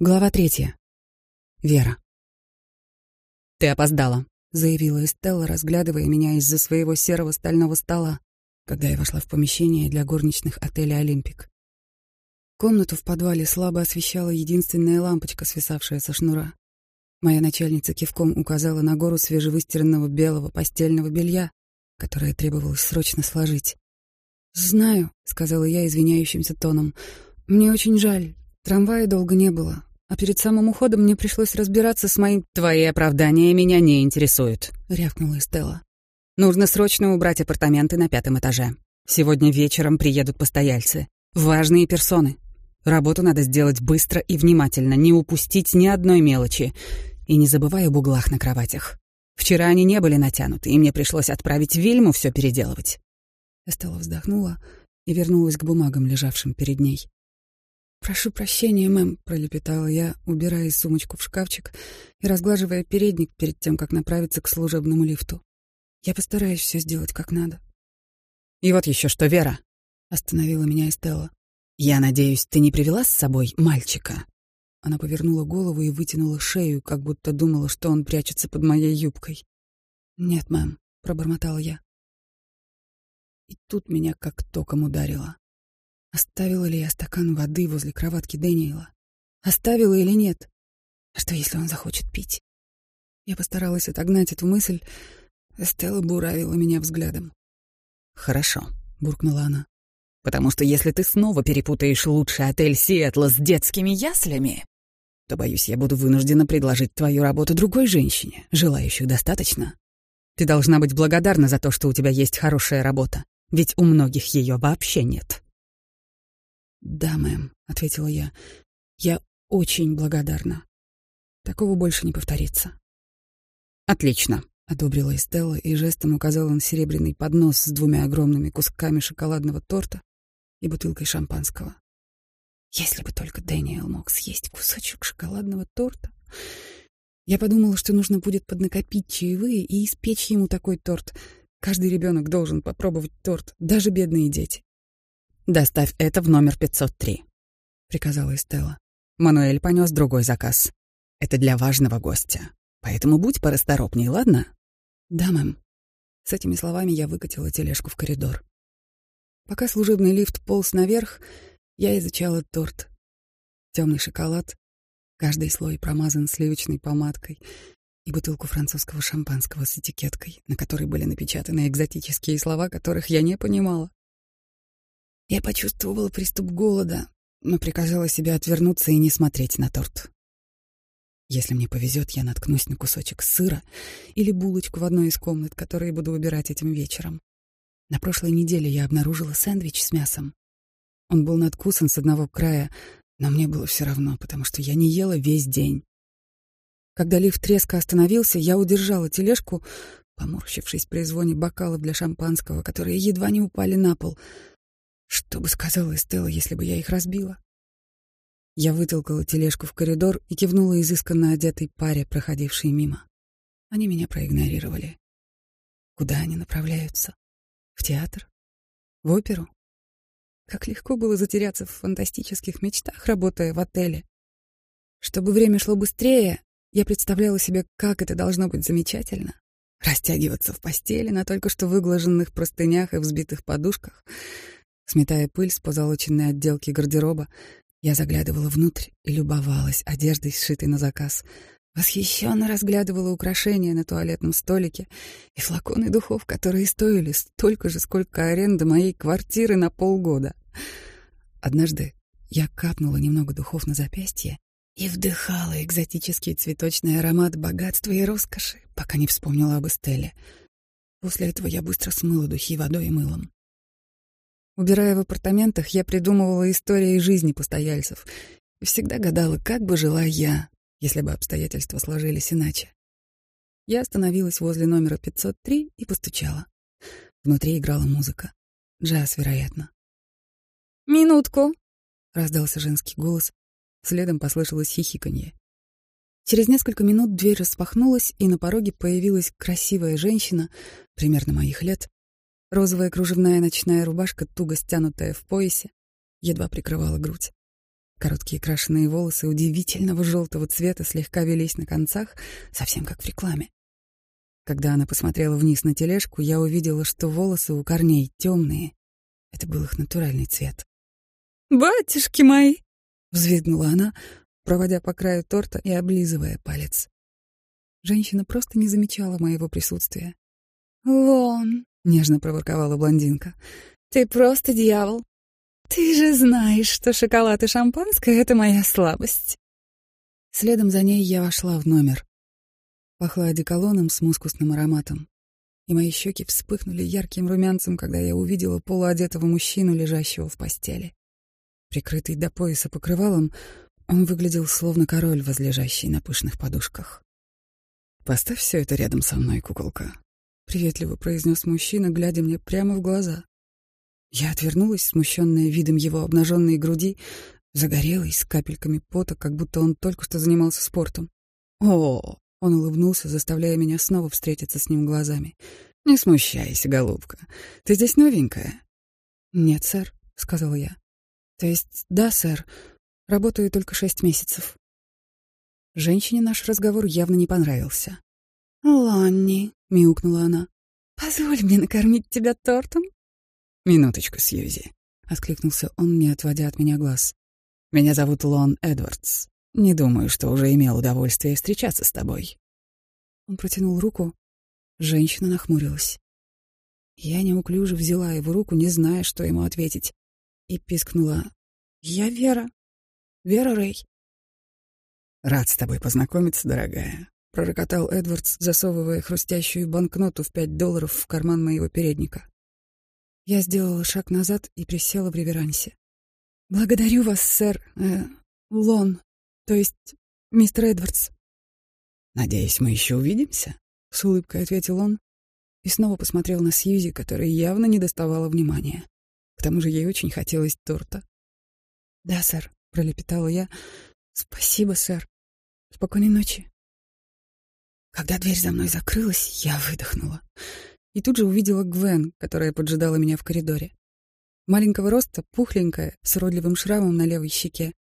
Глава третья. Вера. «Ты опоздала», — заявила Эстелла, разглядывая меня из-за своего серого стального стола, когда я вошла в помещение для горничных отеля «Олимпик». Комнату в подвале слабо освещала единственная лампочка, свисавшая со шнура. Моя начальница кивком указала на гору свежевыстиранного белого постельного белья, которое требовалось срочно сложить. «Знаю», — сказала я извиняющимся тоном, — «мне очень жаль, Трамвая долго не было, а перед самым уходом мне пришлось разбираться с моим... «Твои оправдания меня не интересуют», — рявкнула Стелла. «Нужно срочно убрать апартаменты на пятом этаже. Сегодня вечером приедут постояльцы. Важные персоны. Работу надо сделать быстро и внимательно, не упустить ни одной мелочи. И не забывай об углах на кроватях. Вчера они не были натянуты, и мне пришлось отправить Вильму все переделывать». Эстелла вздохнула и вернулась к бумагам, лежавшим перед ней. «Прошу прощения, мэм», — пролепетала я, убирая сумочку в шкафчик и разглаживая передник перед тем, как направиться к служебному лифту. «Я постараюсь все сделать как надо». «И вот еще что, Вера», — остановила меня Эстелла. «Я надеюсь, ты не привела с собой мальчика?» Она повернула голову и вытянула шею, как будто думала, что он прячется под моей юбкой. «Нет, мэм», — пробормотала я. И тут меня как током ударило. Оставила ли я стакан воды возле кроватки Дэниела? Оставила или нет? А что, если он захочет пить? Я постаралась отогнать эту мысль. Эстелла буравила меня взглядом. «Хорошо», — буркнула она. «Потому что если ты снова перепутаешь лучший отель Сиэтла с детскими яслями, то, боюсь, я буду вынуждена предложить твою работу другой женщине, желающих достаточно. Ты должна быть благодарна за то, что у тебя есть хорошая работа, ведь у многих ее вообще нет». «Да, мэм», — ответила я. «Я очень благодарна. Такого больше не повторится». «Отлично», — одобрила Эстелла и жестом указала на серебряный поднос с двумя огромными кусками шоколадного торта и бутылкой шампанского. Если бы только Дэниел мог съесть кусочек шоколадного торта. Я подумала, что нужно будет поднакопить чаевые и испечь ему такой торт. Каждый ребенок должен попробовать торт, даже бедные дети. «Доставь это в номер 503», — приказала Эстелла. Мануэль понес другой заказ. «Это для важного гостя, поэтому будь порасторопней, ладно?» «Да, мэм». С этими словами я выкатила тележку в коридор. Пока служебный лифт полз наверх, я изучала торт. Темный шоколад, каждый слой промазан сливочной помадкой и бутылку французского шампанского с этикеткой, на которой были напечатаны экзотические слова, которых я не понимала. Я почувствовала приступ голода, но приказала себе отвернуться и не смотреть на торт. Если мне повезет, я наткнусь на кусочек сыра или булочку в одной из комнат, которые буду убирать этим вечером. На прошлой неделе я обнаружила сэндвич с мясом. Он был надкусан с одного края, но мне было все равно, потому что я не ела весь день. Когда лифт резко остановился, я удержала тележку, поморщившись при звоне бокалов для шампанского, которые едва не упали на пол — что бы сказала Эстелла, если бы я их разбила? Я вытолкала тележку в коридор и кивнула изысканно одетой паре, проходившей мимо. Они меня проигнорировали. Куда они направляются? В театр? В оперу? Как легко было затеряться в фантастических мечтах, работая в отеле. Чтобы время шло быстрее, я представляла себе, как это должно быть замечательно. Растягиваться в постели на только что выглаженных простынях и взбитых подушках — Сметая пыль с позолоченной отделки гардероба, я заглядывала внутрь и любовалась одеждой, сшитой на заказ. Восхищенно разглядывала украшения на туалетном столике и флаконы духов, которые стоили столько же, сколько аренда моей квартиры на полгода. Однажды я капнула немного духов на запястье и вдыхала экзотический цветочный аромат богатства и роскоши, пока не вспомнила об Эстеле. После этого я быстро смыла духи водой и мылом. Убирая в апартаментах, я придумывала истории жизни постояльцев и всегда гадала, как бы жила я, если бы обстоятельства сложились иначе. Я остановилась возле номера 503 и постучала. Внутри играла музыка. Джаз, вероятно. «Минутку!» — раздался женский голос. Следом послышалось хихиканье. Через несколько минут дверь распахнулась, и на пороге появилась красивая женщина, примерно моих лет, Розовая кружевная ночная рубашка, туго стянутая в поясе, едва прикрывала грудь. Короткие крашеные волосы удивительного желтого цвета слегка велись на концах, совсем как в рекламе. Когда она посмотрела вниз на тележку, я увидела, что волосы у корней темные. Это был их натуральный цвет. «Батюшки мои!» — взвизгнула она, проводя по краю торта и облизывая палец. Женщина просто не замечала моего присутствия. «Лон!» — нежно проворковала блондинка. «Ты просто дьявол! Ты же знаешь, что шоколад и шампанское — это моя слабость!» Следом за ней я вошла в номер. Пахло одеколоном с мускусным ароматом, и мои щеки вспыхнули ярким румянцем, когда я увидела полуодетого мужчину, лежащего в постели. Прикрытый до пояса покрывалом, он выглядел словно король, возлежащий на пышных подушках. «Поставь все это рядом со мной, куколка», — приветливо произнес мужчина, глядя мне прямо в глаза. Я отвернулась, смущенная видом его обнаженной груди, загорелой, с капельками пота, как будто он только что занимался спортом. «О, он улыбнулся, заставляя меня снова встретиться с ним глазами. «Не смущайся, голубка. Ты здесь новенькая?» «Нет, сэр», — сказала я. «То есть, да, сэр. Работаю только шесть месяцев». Женщине наш разговор явно не понравился. «Ланни», — мяукнула она, — «позволь мне накормить тебя тортом?» «Минуточку, Сьюзи», — откликнулся он, не отводя от меня глаз. «Меня зовут Лон Эдвардс. Не думаю, что уже имел удовольствие встречаться с тобой. Он протянул руку. Женщина нахмурилась. Я неуклюже взяла его руку, не зная, что ему ответить, и пискнула. «Я Вера. Вера Рэй». «Рад с тобой познакомиться, дорогая», — пророкотал Эдвардс, засовывая хрустящую банкноту в пять долларов в карман моего передника. Я сделала шаг назад и присела в реверансе. «Благодарю вас, сэр, э, Лон», то есть, мистер Эдвардс. Надеюсь, мы еще увидимся, с улыбкой ответил он и снова посмотрел на Сьюзи, которая явно не доставала внимания. К тому же ей очень хотелось торта. Да, сэр, пролепетала я. Спасибо, сэр. Спокойной ночи. Когда дверь за мной закрылась, я выдохнула. И тут же увидела Гвен, которая поджидала меня в коридоре. Маленького роста, пухленькая, с уродливым шрамом на левой щеке.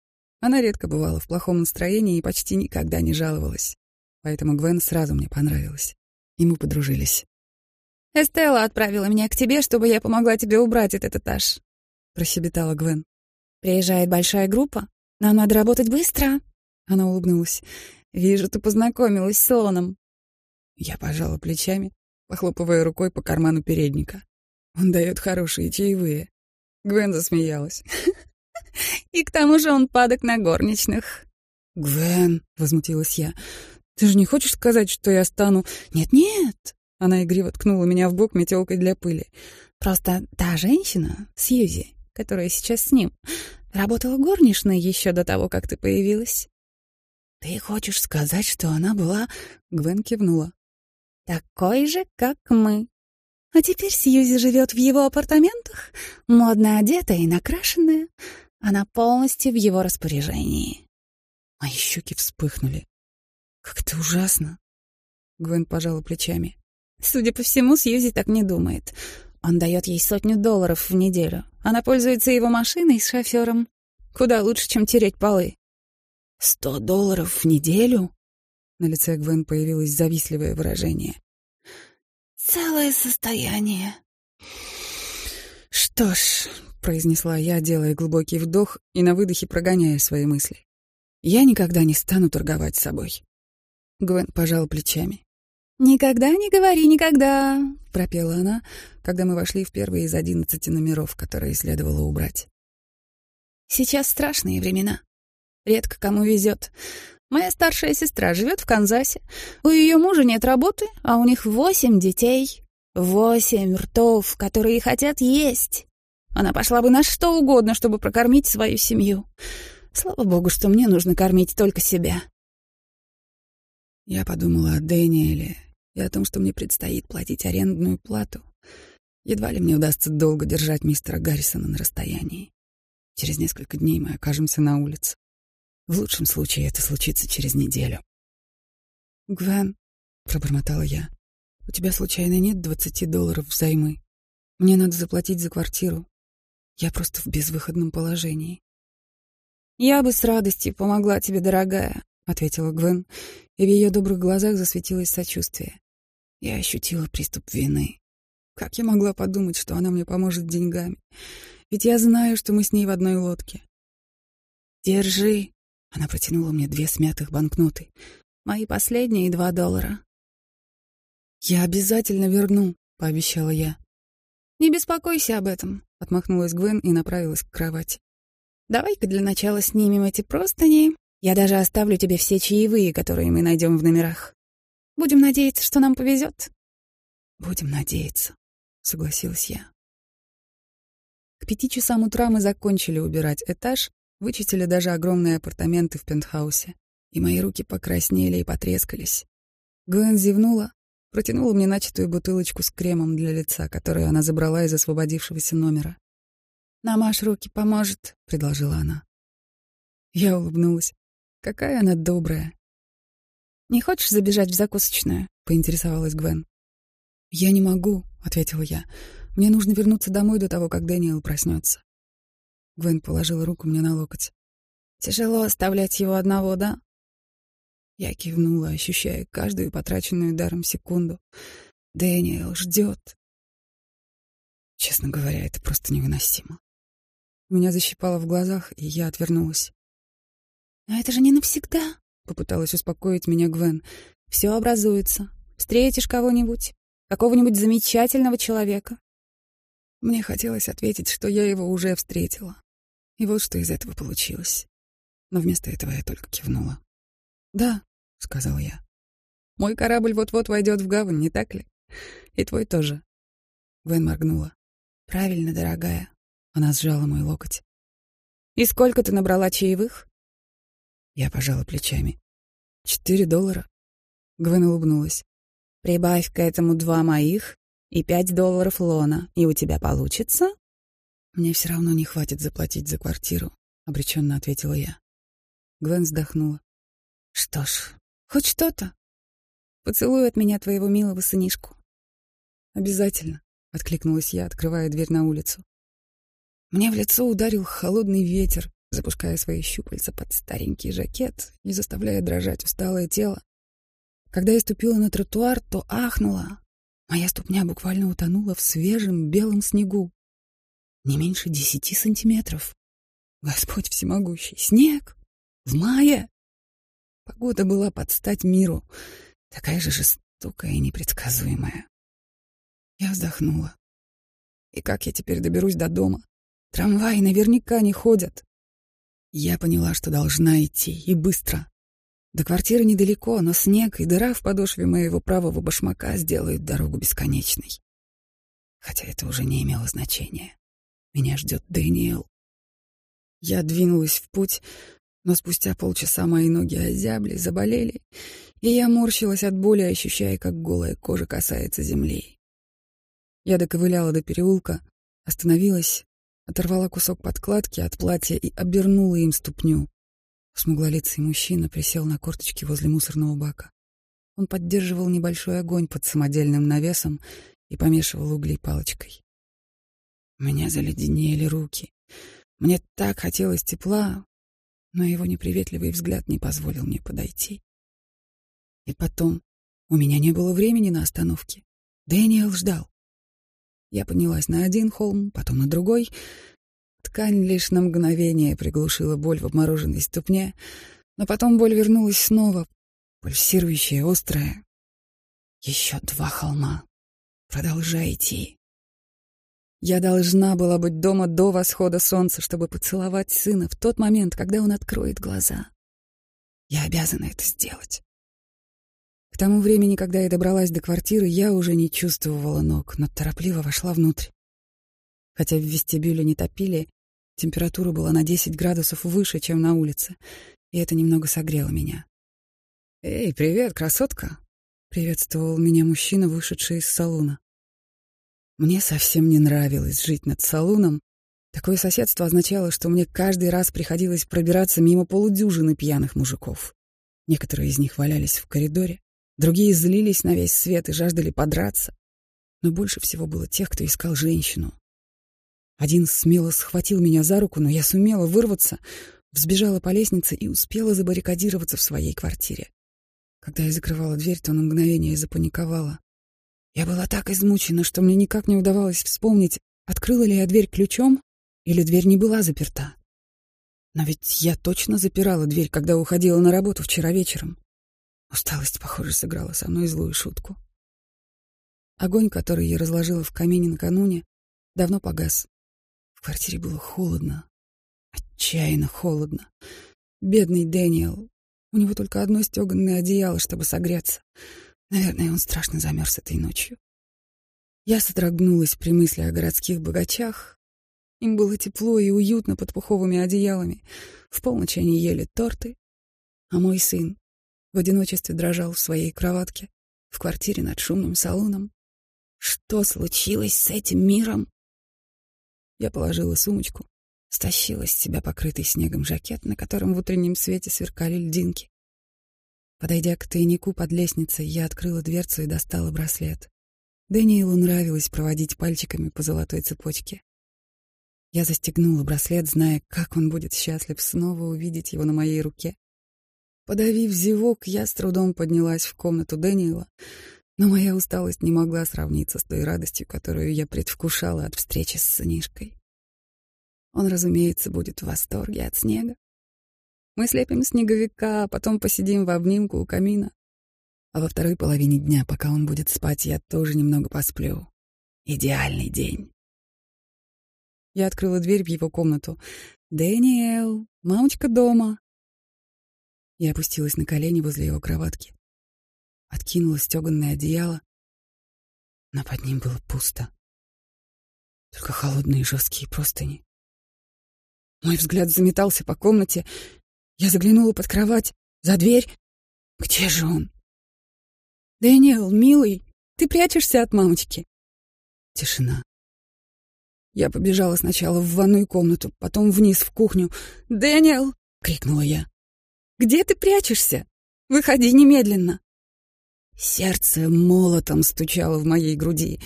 Она редко бывала в плохом настроении и почти никогда не жаловалась. Поэтому Гвен сразу мне понравилась. И мы подружились. «Эстелла отправила меня к тебе, чтобы я помогла тебе убрать этот этаж», — прощебетала Гвен. «Приезжает большая группа. Нам надо работать быстро». Она улыбнулась. «Вижу, ты познакомилась с Лоном». Я пожала плечами, похлопывая рукой по карману передника. Он дает хорошие чаевые. Гвен засмеялась. И к тому же он падок на горничных. «Гвен», — возмутилась я, — «ты же не хочешь сказать, что я стану...» «Нет-нет», — она игриво ткнула меня в бок метелкой для пыли. «Просто та женщина, Сьюзи, которая сейчас с ним, работала горничной еще до того, как ты появилась». «Ты хочешь сказать, что она была...» — Гвен кивнула. «Такой же, как мы. А теперь Сьюзи живет в его апартаментах, модно одетая и накрашенная, она полностью в его распоряжении. Мои щеки вспыхнули. Как это ужасно. Гвен пожала плечами. Судя по всему, Сьюзи так не думает. Он дает ей сотню долларов в неделю. Она пользуется его машиной с шофером. Куда лучше, чем тереть полы. «Сто долларов в неделю?» На лице Гвен появилось завистливое выражение. «Целое состояние». «Что ж, произнесла я, делая глубокий вдох и на выдохе прогоняя свои мысли. Я никогда не стану торговать собой. Гвен пожал плечами. «Никогда не говори никогда», — пропела она, когда мы вошли в первый из одиннадцати номеров, которые следовало убрать. «Сейчас страшные времена. Редко кому везет. Моя старшая сестра живет в Канзасе. У ее мужа нет работы, а у них восемь детей. Восемь ртов, которые хотят есть. Она пошла бы на что угодно, чтобы прокормить свою семью. Слава богу, что мне нужно кормить только себя. Я подумала о Дэниеле и о том, что мне предстоит платить арендную плату. Едва ли мне удастся долго держать мистера Гаррисона на расстоянии. Через несколько дней мы окажемся на улице. В лучшем случае это случится через неделю. «Гвен», — пробормотала я, — «у тебя случайно нет двадцати долларов взаймы? Мне надо заплатить за квартиру, я просто в безвыходном положении. «Я бы с радостью помогла тебе, дорогая», — ответила Гвен, и в ее добрых глазах засветилось сочувствие. Я ощутила приступ вины. Как я могла подумать, что она мне поможет деньгами? Ведь я знаю, что мы с ней в одной лодке. «Держи», — она протянула мне две смятых банкноты. «Мои последние два доллара». «Я обязательно верну», — пообещала я. «Не беспокойся об этом», — отмахнулась Гвен и направилась к кровати. «Давай-ка для начала снимем эти простыни. Я даже оставлю тебе все чаевые, которые мы найдем в номерах. Будем надеяться, что нам повезет». «Будем надеяться», — согласилась я. К пяти часам утра мы закончили убирать этаж, вычистили даже огромные апартаменты в пентхаусе, и мои руки покраснели и потрескались. Гвен зевнула, протянула мне начатую бутылочку с кремом для лица, которую она забрала из освободившегося номера. «Намажь руки, поможет», — предложила она. Я улыбнулась. Какая она добрая. «Не хочешь забежать в закусочную?» — поинтересовалась Гвен. «Я не могу», — ответила я. «Мне нужно вернуться домой до того, как Дэниел проснется». Гвен положила руку мне на локоть. «Тяжело оставлять его одного, да?» Я кивнула, ощущая каждую потраченную даром секунду. Дэниел ждет. Честно говоря, это просто невыносимо. Меня защипало в глазах, и я отвернулась. «Но это же не навсегда», — попыталась успокоить меня Гвен. «Все образуется. Встретишь кого-нибудь, какого-нибудь замечательного человека». Мне хотелось ответить, что я его уже встретила. И вот что из этого получилось. Но вместо этого я только кивнула. «Да», — сказал я. «Мой корабль вот-вот войдет в гавань, не так ли? И твой тоже». Гвен моргнула. «Правильно, дорогая». Она сжала мой локоть. «И сколько ты набрала чаевых?» Я пожала плечами. «Четыре доллара». Гвен улыбнулась. «Прибавь к этому два моих и пять долларов лона, и у тебя получится?» «Мне все равно не хватит заплатить за квартиру», — обреченно ответила я. Гвен вздохнула. «Что ж, хоть что-то. Поцелуй от меня твоего милого сынишку». «Обязательно», — откликнулась я, открывая дверь на улицу. Мне в лицо ударил холодный ветер, запуская свои щупальца под старенький жакет и заставляя дрожать усталое тело. Когда я ступила на тротуар, то ахнула. Моя ступня буквально утонула в свежем белом снегу. Не меньше десяти сантиметров. Господь всемогущий. Снег! В мае! Погода была под стать миру, такая же жестокая и непредсказуемая. Я вздохнула. И как я теперь доберусь до дома? Трамваи наверняка не ходят. Я поняла, что должна идти, и быстро. До квартиры недалеко, но снег и дыра в подошве моего правого башмака сделают дорогу бесконечной. Хотя это уже не имело значения. Меня ждет Дэниел. Я двинулась в путь, но спустя полчаса мои ноги озябли, заболели, и я морщилась от боли, ощущая, как голая кожа касается земли. Я доковыляла до переулка, остановилась, оторвала кусок подкладки от платья и обернула им ступню. Смуглолицый мужчина присел на корточки возле мусорного бака. Он поддерживал небольшой огонь под самодельным навесом и помешивал угли палочкой. Меня заледенели руки. Мне так хотелось тепла, но его неприветливый взгляд не позволил мне подойти. И потом, у меня не было времени на остановки. Дэниел ждал. Я поднялась на один холм, потом на другой. Ткань лишь на мгновение приглушила боль в обмороженной ступне, но потом боль вернулась снова, пульсирующая, острая. Еще два холма. Продолжай идти. Я должна была быть дома до восхода солнца, чтобы поцеловать сына в тот момент, когда он откроет глаза. Я обязана это сделать. К тому времени, когда я добралась до квартиры, я уже не чувствовала ног, но торопливо вошла внутрь. Хотя в вестибюле не топили, температура была на 10 градусов выше, чем на улице, и это немного согрело меня. «Эй, привет, красотка!» — приветствовал меня мужчина, вышедший из салона. Мне совсем не нравилось жить над салуном. Такое соседство означало, что мне каждый раз приходилось пробираться мимо полудюжины пьяных мужиков. Некоторые из них валялись в коридоре, другие злились на весь свет и жаждали подраться. Но больше всего было тех, кто искал женщину. Один смело схватил меня за руку, но я сумела вырваться. взбежала по лестнице и успела забаррикадироваться в своей квартире. Когда я закрывала дверь, то на мгновение запаниковала. Я была так измучена, что мне никак не удавалось вспомнить, открыла ли я дверь ключом или дверь не была заперта. Но ведь я точно запирала дверь, когда уходила на работу вчера вечером. Усталость, похоже, сыграла со мной злую шутку. Огонь, который я разложила в камине накануне, давно погас. В квартире было холодно, отчаянно холодно. Бедный Дэниел. У него только одно стеганое одеяло, чтобы согреться. Наверное, он страшно замерз этой ночью. Я содрогнулась при мысли о городских богачах. Им было тепло и уютно под пуховыми одеялами. В полночь они ели торты. А мой сын в одиночестве дрожал в своей кроватке в квартире над шумным салоном. Что случилось с этим миром? Я положила сумочку, стащила с себя покрытый снегом жакет, на котором в утреннем свете сверкали льдинки. Подойдя к тайнику под лестницей, я открыла дверцу и достала браслет. Дэниелу нравилось проводить пальчиками по золотой цепочке. Я застегнула браслет, зная, как он будет счастлив снова увидеть его на моей руке. Подавив зевок, я с трудом поднялась в комнату Дэниела, но моя усталость не могла сравниться с той радостью, которую я предвкушала от встречи с сынишкой. Он, разумеется, будет в восторге от снега. Мы слепим снеговика, а потом посидим в обнимку у камина. А во второй половине дня, пока он будет спать, я тоже немного посплю. Идеальный день. Я открыла дверь в его комнату. «Дэниэл, мамочка дома». Я опустилась на колени возле его кроватки. Откинула стеганное одеяло, но под ним было пусто. Только холодные жесткие простыни. Мой взгляд заметался по комнате, я заглянула под кровать, за дверь. Где же он? «Дэниел, милый, ты прячешься от мамочки?» Тишина. Я побежала сначала в ванную комнату, потом вниз в кухню. «Дэниел!» — крикнула я. «Где ты прячешься? Выходи немедленно!» Сердце молотом стучало в моей груди,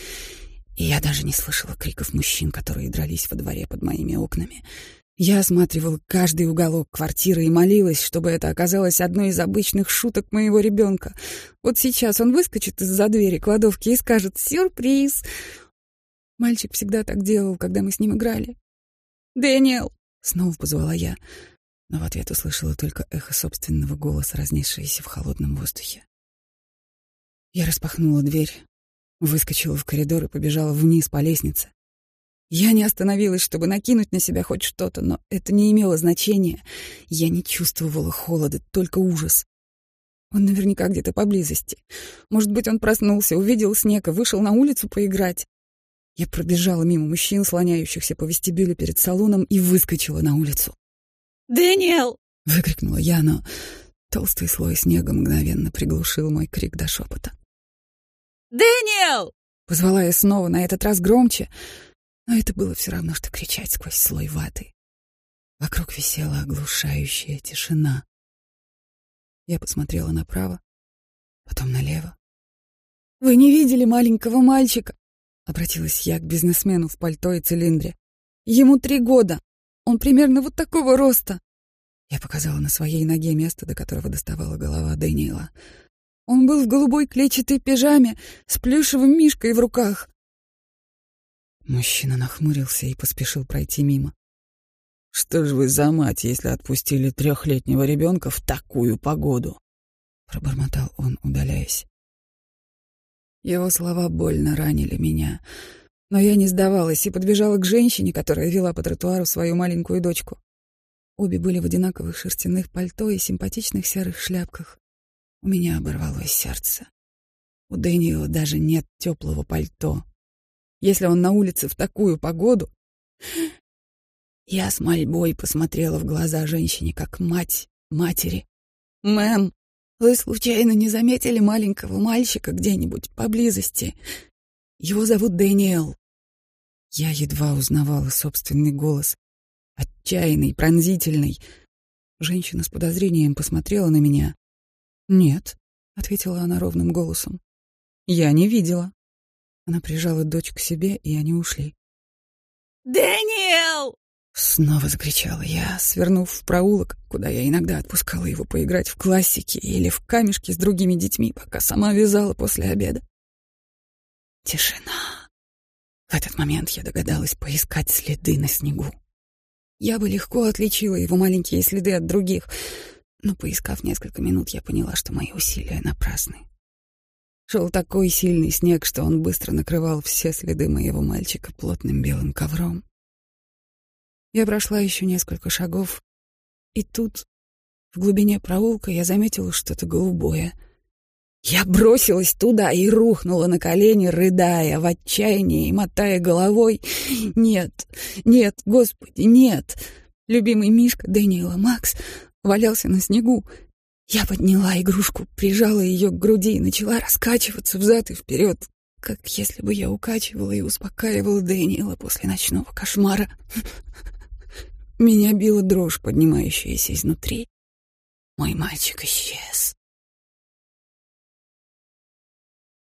и я даже не слышала криков мужчин, которые дрались во дворе под моими окнами. Я осматривала каждый уголок квартиры и молилась, чтобы это оказалось одной из обычных шуток моего ребенка. Вот сейчас он выскочит из-за двери кладовки и скажет «Сюрприз!». Мальчик всегда так делал, когда мы с ним играли. «Дэниел!» — снова позвала я, но в ответ услышала только эхо собственного голоса, разнесшееся в холодном воздухе. Я распахнула дверь, выскочила в коридор и побежала вниз по лестнице. Я не остановилась, чтобы накинуть на себя хоть что-то, но это не имело значения. Я не чувствовала холода, только ужас. Он наверняка где-то поблизости. Может быть, он проснулся, увидел снег и вышел на улицу поиграть. Я пробежала мимо мужчин, слоняющихся по вестибюлю перед салоном, и выскочила на улицу. «Дэниел!» — выкрикнула я, но толстый слой снега мгновенно приглушил мой крик до шепота. «Дэниел!» — позвала я снова, на этот раз громче — но это было все равно, что кричать сквозь слой ваты. Вокруг висела оглушающая тишина. Я посмотрела направо, потом налево. «Вы не видели маленького мальчика?» — обратилась я к бизнесмену в пальто и цилиндре. «Ему три года. Он примерно вот такого роста». Я показала на своей ноге место, до которого доставала голова Дэниела. Он был в голубой клетчатой пижаме с плюшевым мишкой в руках. Мужчина нахмурился и поспешил пройти мимо. «Что ж вы за мать, если отпустили трехлетнего ребенка в такую погоду?» — пробормотал он, удаляясь. Его слова больно ранили меня, но я не сдавалась и подбежала к женщине, которая вела по тротуару свою маленькую дочку. Обе были в одинаковых шерстяных пальто и симпатичных серых шляпках. У меня оборвалось сердце. У Дэниела даже нет теплого пальто, если он на улице в такую погоду. Я с мольбой посмотрела в глаза женщине, как мать матери. «Мэм, вы случайно не заметили маленького мальчика где-нибудь поблизости? Его зовут Дэниел». Я едва узнавала собственный голос. Отчаянный, пронзительный. Женщина с подозрением посмотрела на меня. «Нет», — ответила она ровным голосом. «Я не видела». Она прижала дочь к себе, и они ушли. «Дэниел!» — Снова закричала я, свернув в проулок, куда я иногда отпускала его поиграть в классики или в камешки с другими детьми, пока сама вязала после обеда. Тишина. В этот момент я догадалась поискать следы на снегу. Я бы легко отличила его маленькие следы от других, но, поискав несколько минут, я поняла, что мои усилия напрасны. Шел такой сильный снег, что он быстро накрывал все следы моего мальчика плотным белым ковром. Я прошла еще несколько шагов, и тут, в глубине проулка, я заметила что-то голубое. Я бросилась туда и рухнула на колени, рыдая, в отчаянии и мотая головой. «Нет, нет, Господи, нет!» Любимый Мишка Дэниела Макс валялся на снегу. Я подняла игрушку, прижала ее к груди и начала раскачиваться взад и вперед, как если бы я укачивала и успокаивала Дэниела после ночного кошмара. Меня била дрожь, поднимающаяся изнутри. Мой мальчик исчез.